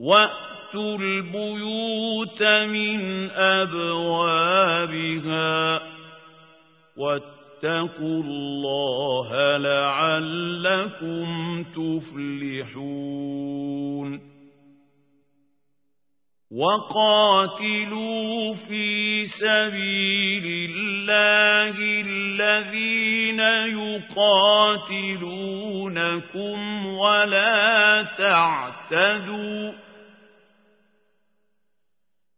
وأتوا البيوت من أبوابها واتقوا الله لعلكم تفلحون وقاتلوا في سبيل الله الذين يقاتلونكم ولا تعتدوا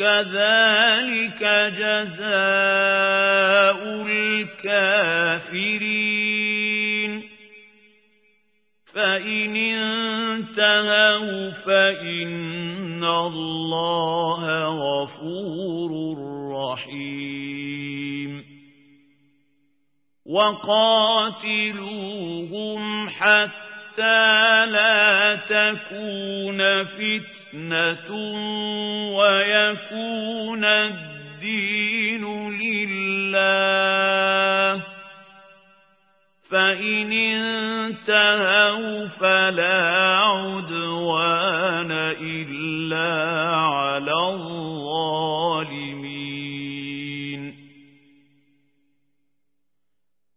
كذلك جزاء الكافرين. فإن انتهوا فإن الله غفور رحيم. وقاتلوهم حتى حتى لا تكون فتنة ويكون الدين لله فإن انتهوا فلا عدوان إلا على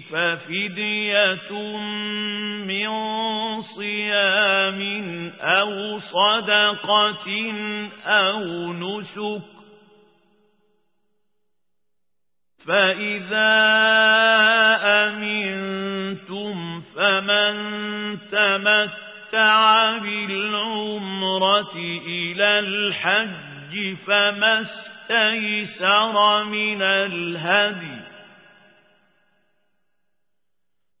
ففدية من صيام أو صدقة أو نسك فإذا أمن فمن تمتع بالعمرة إلى الحج فما استيسر من الهدي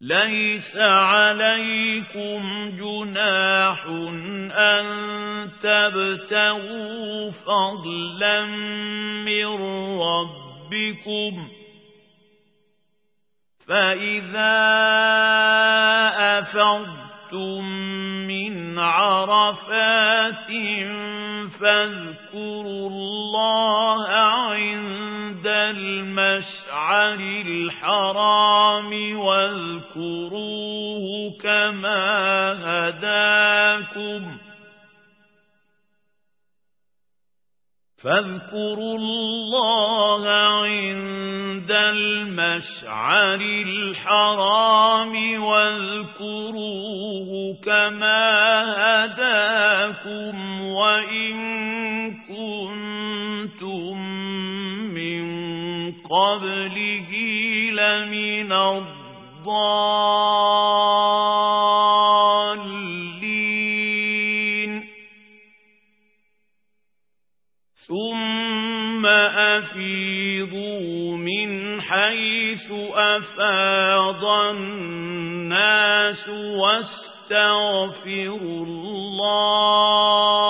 ليس عليكم جناح أن تبتغوا فضلا من ربكم. فإذا أفضتم من عرفات فاذكروا الله عند المشعر الحرام واذكروه كما هداكم فاذكروا الله عند المشعر الحرام واذكروه كما هداكم وإن قبله لمن الضالين. ثم أفيضوا من حيث أفاض الناس واستغفروا الله.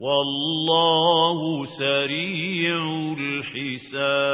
والله سريع الحساب.